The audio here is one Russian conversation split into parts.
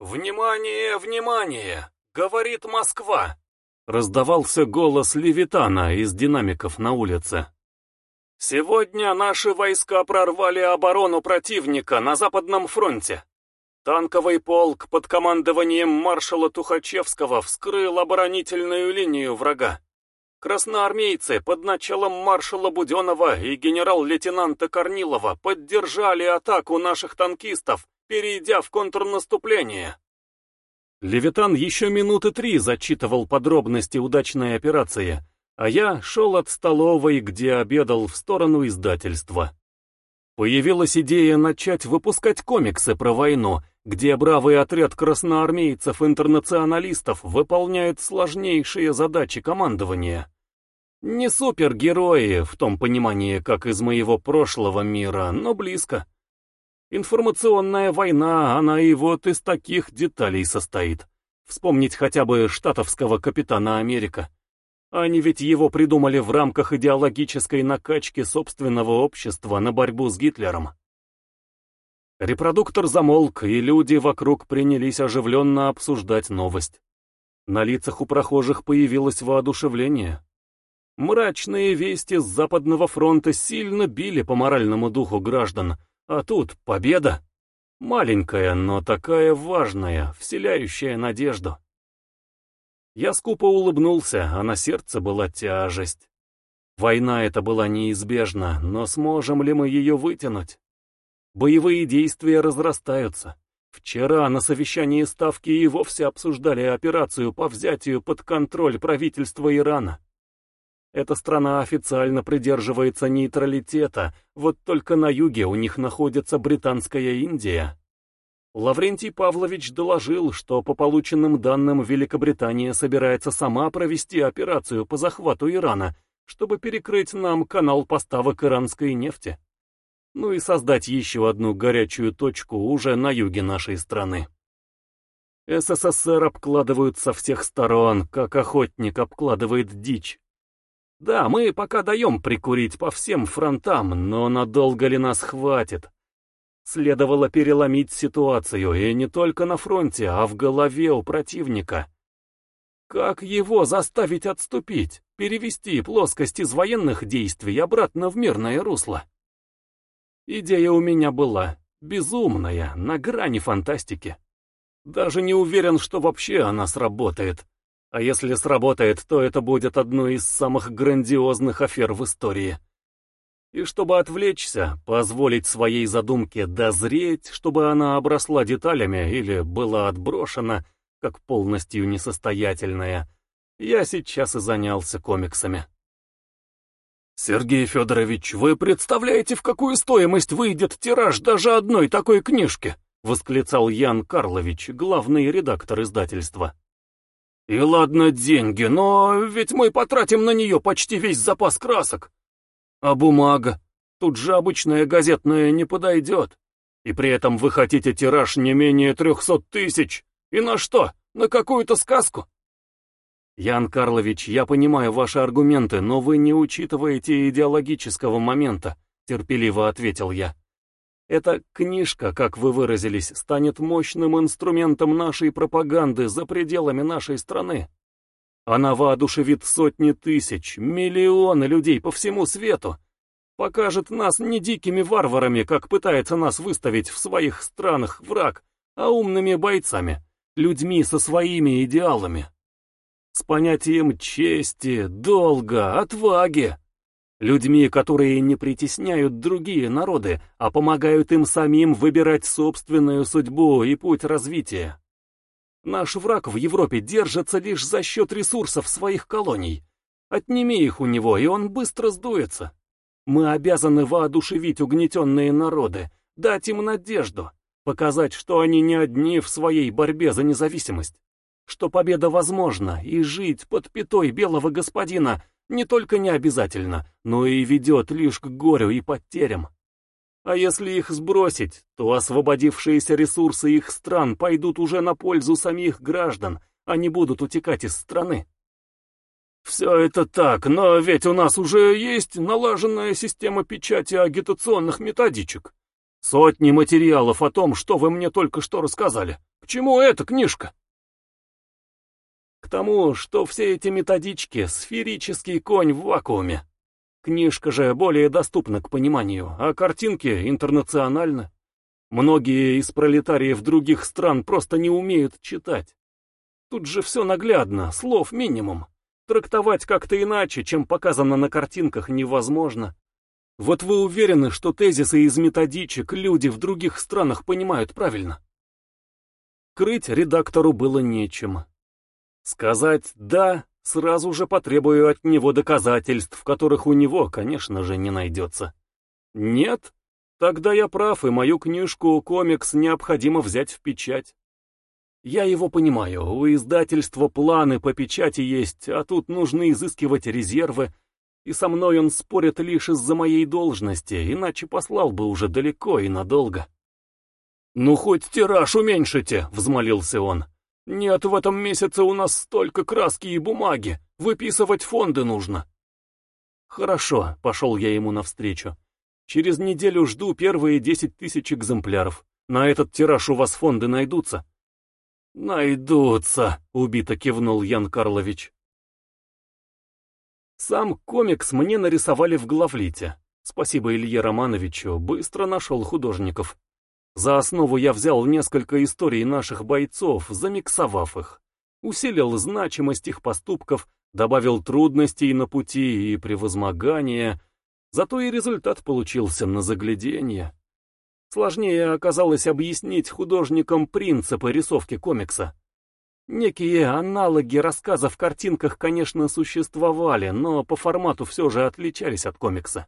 «Внимание, внимание! Говорит Москва!» Раздавался голос Левитана из динамиков на улице. «Сегодня наши войска прорвали оборону противника на Западном фронте. Танковый полк под командованием маршала Тухачевского вскрыл оборонительную линию врага. Красноармейцы под началом маршала Буденова и генерал-лейтенанта Корнилова поддержали атаку наших танкистов, перейдя в контрнаступление. Левитан еще минуты три зачитывал подробности удачной операции, а я шел от столовой, где обедал в сторону издательства. Появилась идея начать выпускать комиксы про войну, где бравый отряд красноармейцев-интернационалистов выполняет сложнейшие задачи командования. Не супергерои в том понимании, как из моего прошлого мира, но близко. Информационная война, она и вот из таких деталей состоит. Вспомнить хотя бы штатовского капитана Америка. Они ведь его придумали в рамках идеологической накачки собственного общества на борьбу с Гитлером. Репродуктор замолк, и люди вокруг принялись оживленно обсуждать новость. На лицах у прохожих появилось воодушевление. Мрачные вести с Западного фронта сильно били по моральному духу граждан, а тут победа. Маленькая, но такая важная, вселяющая надежду. Я скупо улыбнулся, а на сердце была тяжесть. Война эта была неизбежна, но сможем ли мы ее вытянуть? Боевые действия разрастаются. Вчера на совещании Ставки и вовсе обсуждали операцию по взятию под контроль правительства Ирана. Эта страна официально придерживается нейтралитета, вот только на юге у них находится Британская Индия. Лаврентий Павлович доложил, что по полученным данным Великобритания собирается сама провести операцию по захвату Ирана, чтобы перекрыть нам канал поставок иранской нефти ну и создать еще одну горячую точку уже на юге нашей страны. СССР обкладывают со всех сторон, как охотник обкладывает дичь. Да, мы пока даем прикурить по всем фронтам, но надолго ли нас хватит? Следовало переломить ситуацию, и не только на фронте, а в голове у противника. Как его заставить отступить, перевести плоскость из военных действий обратно в мирное русло? Идея у меня была, безумная, на грани фантастики. Даже не уверен, что вообще она сработает. А если сработает, то это будет одной из самых грандиозных афер в истории. И чтобы отвлечься, позволить своей задумке дозреть, чтобы она обросла деталями или была отброшена, как полностью несостоятельная, я сейчас и занялся комиксами. «Сергей Федорович, вы представляете, в какую стоимость выйдет тираж даже одной такой книжки?» — восклицал Ян Карлович, главный редактор издательства. «И ладно деньги, но ведь мы потратим на нее почти весь запас красок. А бумага? Тут же обычная газетная не подойдет. И при этом вы хотите тираж не менее трехсот тысяч. И на что? На какую-то сказку?» «Ян Карлович, я понимаю ваши аргументы, но вы не учитываете идеологического момента», — терпеливо ответил я. «Эта книжка, как вы выразились, станет мощным инструментом нашей пропаганды за пределами нашей страны. Она воодушевит сотни тысяч, миллионы людей по всему свету, покажет нас не дикими варварами, как пытается нас выставить в своих странах враг, а умными бойцами, людьми со своими идеалами» с понятием чести, долга, отваги. Людьми, которые не притесняют другие народы, а помогают им самим выбирать собственную судьбу и путь развития. Наш враг в Европе держится лишь за счет ресурсов своих колоний. Отними их у него, и он быстро сдуется. Мы обязаны воодушевить угнетенные народы, дать им надежду, показать, что они не одни в своей борьбе за независимость что победа возможна, и жить под пятой белого господина не только не обязательно, но и ведет лишь к горю и потерям. А если их сбросить, то освободившиеся ресурсы их стран пойдут уже на пользу самих граждан, а не будут утекать из страны. Все это так, но ведь у нас уже есть налаженная система печати агитационных методичек. Сотни материалов о том, что вы мне только что рассказали. К чему эта книжка? К тому, что все эти методички — сферический конь в вакууме. Книжка же более доступна к пониманию, а картинки интернациональны. Многие из пролетариев других стран просто не умеют читать. Тут же все наглядно, слов минимум. Трактовать как-то иначе, чем показано на картинках, невозможно. Вот вы уверены, что тезисы из методичек люди в других странах понимают правильно? Крыть редактору было нечем. Сказать «да» сразу же потребую от него доказательств, которых у него, конечно же, не найдется. Нет? Тогда я прав, и мою книжку «Комикс» необходимо взять в печать. Я его понимаю, у издательства планы по печати есть, а тут нужно изыскивать резервы, и со мной он спорит лишь из-за моей должности, иначе послал бы уже далеко и надолго. «Ну, хоть тираж уменьшите», — взмолился он. «Нет, в этом месяце у нас столько краски и бумаги, выписывать фонды нужно». «Хорошо», — пошел я ему навстречу. Через неделю жду первые десять тысяч экземпляров. На этот тираж у вас фонды найдутся?» «Найдутся», — убито кивнул Ян Карлович. Сам комикс мне нарисовали в главлите. Спасибо Илье Романовичу, быстро нашел художников. За основу я взял несколько историй наших бойцов, замиксовав их. Усилил значимость их поступков, добавил трудностей на пути и превозмогания, Зато и результат получился на загляденье. Сложнее оказалось объяснить художникам принципы рисовки комикса. Некие аналоги рассказа в картинках, конечно, существовали, но по формату все же отличались от комикса.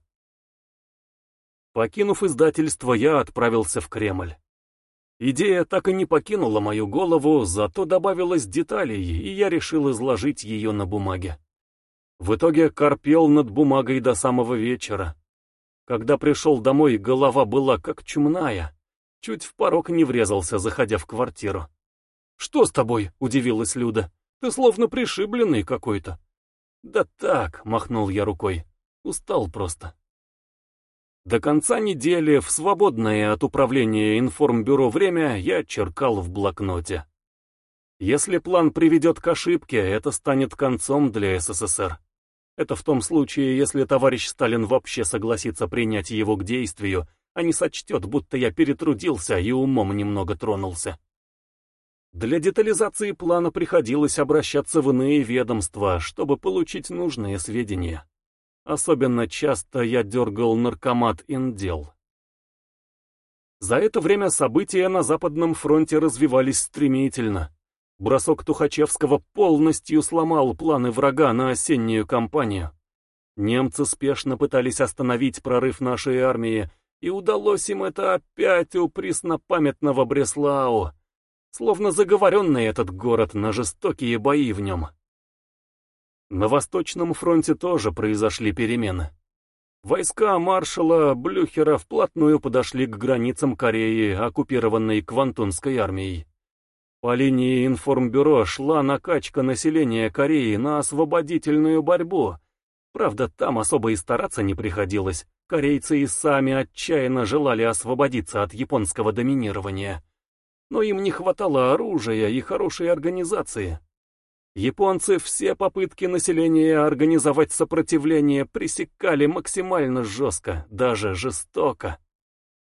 Покинув издательство, я отправился в Кремль. Идея так и не покинула мою голову, зато добавилось деталей, и я решил изложить ее на бумаге. В итоге корпел над бумагой до самого вечера. Когда пришел домой, голова была как чумная. Чуть в порог не врезался, заходя в квартиру. «Что с тобой?» — удивилась Люда. «Ты словно пришибленный какой-то». «Да так», — махнул я рукой. «Устал просто». До конца недели в свободное от управления информбюро время я черкал в блокноте. Если план приведет к ошибке, это станет концом для СССР. Это в том случае, если товарищ Сталин вообще согласится принять его к действию, а не сочтет, будто я перетрудился и умом немного тронулся. Для детализации плана приходилось обращаться в иные ведомства, чтобы получить нужные сведения. Особенно часто я дергал наркомат Индел. За это время события на Западном фронте развивались стремительно. Бросок Тухачевского полностью сломал планы врага на осеннюю кампанию. Немцы спешно пытались остановить прорыв нашей армии, и удалось им это опять у преснопамятного Бреслау, словно заговоренный этот город на жестокие бои в нем. На Восточном фронте тоже произошли перемены. Войска маршала Блюхера вплотную подошли к границам Кореи, оккупированной Квантунской армией. По линии информбюро шла накачка населения Кореи на освободительную борьбу. Правда, там особо и стараться не приходилось. Корейцы и сами отчаянно желали освободиться от японского доминирования. Но им не хватало оружия и хорошей организации. Японцы все попытки населения организовать сопротивление пресекали максимально жестко, даже жестоко.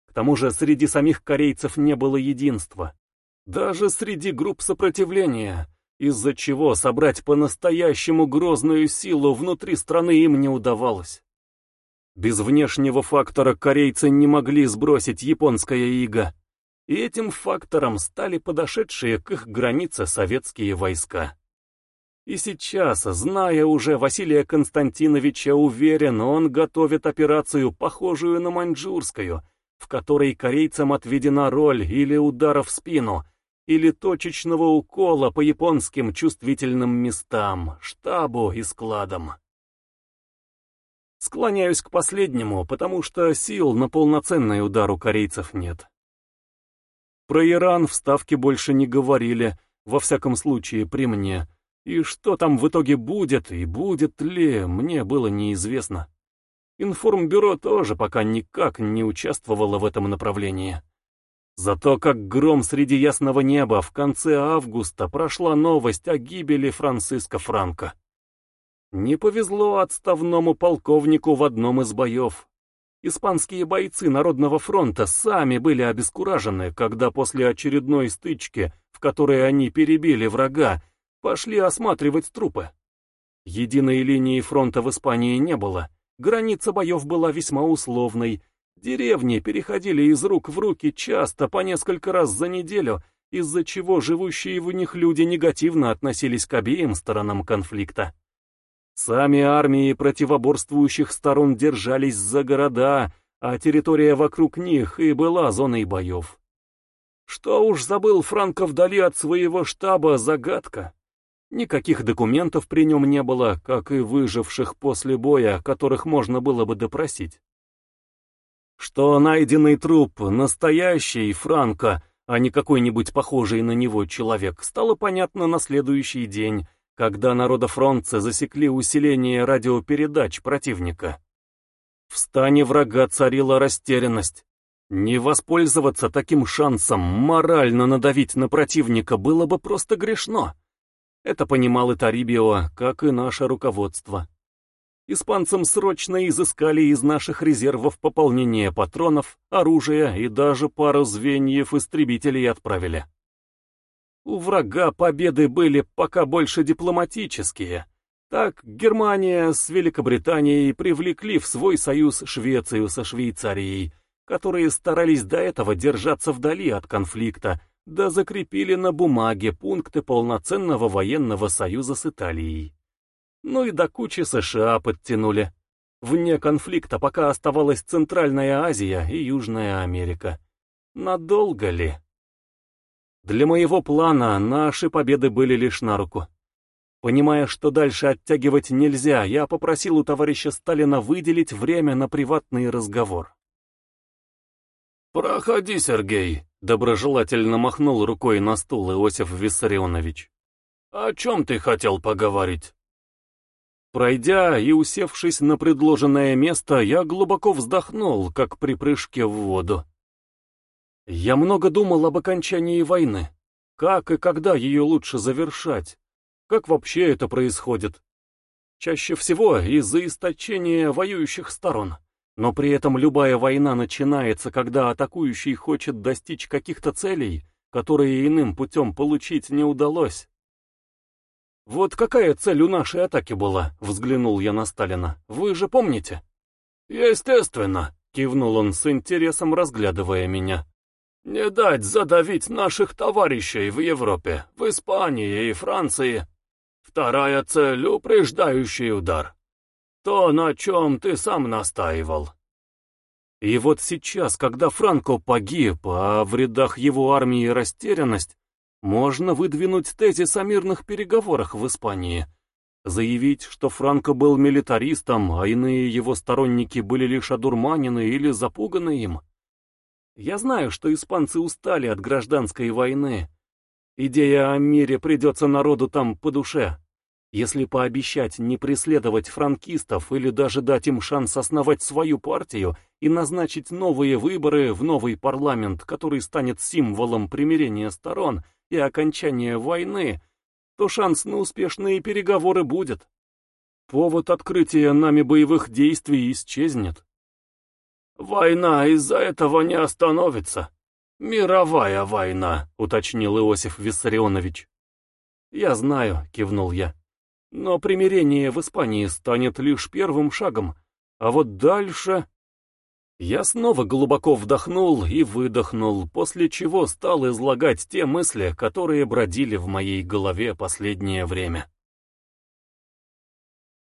К тому же среди самих корейцев не было единства. Даже среди групп сопротивления, из-за чего собрать по-настоящему грозную силу внутри страны им не удавалось. Без внешнего фактора корейцы не могли сбросить японское иго, и этим фактором стали подошедшие к их границе советские войска. И сейчас, зная уже Василия Константиновича, уверен, он готовит операцию, похожую на маньчжурскую, в которой корейцам отведена роль или удара в спину – или точечного укола по японским чувствительным местам, штабу и складам. Склоняюсь к последнему, потому что сил на полноценный удар у корейцев нет. Про Иран в Ставке больше не говорили, во всяком случае при мне, и что там в итоге будет и будет ли, мне было неизвестно. Информбюро тоже пока никак не участвовало в этом направлении. Зато как гром среди ясного неба в конце августа прошла новость о гибели Франциска Франко. Не повезло отставному полковнику в одном из боев. Испанские бойцы Народного фронта сами были обескуражены, когда после очередной стычки, в которой они перебили врага, пошли осматривать трупы. Единой линии фронта в Испании не было, граница боев была весьма условной, деревни переходили из рук в руки часто по несколько раз за неделю, из-за чего живущие в них люди негативно относились к обеим сторонам конфликта. Сами армии противоборствующих сторон держались за города, а территория вокруг них и была зоной боев. Что уж забыл Франко вдали от своего штаба загадка. Никаких документов при нем не было, как и выживших после боя, которых можно было бы допросить. Что найденный труп — настоящий Франко, а не какой-нибудь похожий на него человек, стало понятно на следующий день, когда народофронтцы засекли усиление радиопередач противника. В стане врага царила растерянность. Не воспользоваться таким шансом морально надавить на противника было бы просто грешно. Это понимал и Тарибио, как и наше руководство. Испанцам срочно изыскали из наших резервов пополнение патронов, оружия и даже пару звеньев истребителей отправили. У врага победы были пока больше дипломатические. Так Германия с Великобританией привлекли в свой союз Швецию со Швейцарией, которые старались до этого держаться вдали от конфликта, да закрепили на бумаге пункты полноценного военного союза с Италией. Ну и до кучи США подтянули. Вне конфликта пока оставалась Центральная Азия и Южная Америка. Надолго ли? Для моего плана наши победы были лишь на руку. Понимая, что дальше оттягивать нельзя, я попросил у товарища Сталина выделить время на приватный разговор. «Проходи, Сергей», — доброжелательно махнул рукой на стул Иосиф Виссарионович. «О чем ты хотел поговорить?» Пройдя и усевшись на предложенное место, я глубоко вздохнул, как при прыжке в воду. Я много думал об окончании войны. Как и когда ее лучше завершать? Как вообще это происходит? Чаще всего из-за источения воюющих сторон. Но при этом любая война начинается, когда атакующий хочет достичь каких-то целей, которые иным путем получить не удалось. «Вот какая цель у нашей атаки была?» — взглянул я на Сталина. «Вы же помните?» «Естественно», — кивнул он с интересом, разглядывая меня. Не дать задавить наших товарищей в Европе, в Испании и Франции. Вторая цель — упреждающий удар. То, на чем ты сам настаивал. И вот сейчас, когда Франко погиб, а в рядах его армии растерянность, можно выдвинуть тезис о мирных переговорах в Испании. Заявить, что Франко был милитаристом, а иные его сторонники были лишь одурманены или запуганы им. Я знаю, что испанцы устали от гражданской войны. Идея о мире придется народу там по душе. Если пообещать не преследовать франкистов или даже дать им шанс основать свою партию и назначить новые выборы в новый парламент, который станет символом примирения сторон и окончания войны, то шанс на успешные переговоры будет. Повод открытия нами боевых действий исчезнет. «Война из-за этого не остановится. Мировая война», — уточнил Иосиф Виссарионович. «Я знаю», — кивнул я. «Но примирение в Испании станет лишь первым шагом, а вот дальше...» Я снова глубоко вдохнул и выдохнул, после чего стал излагать те мысли, которые бродили в моей голове последнее время.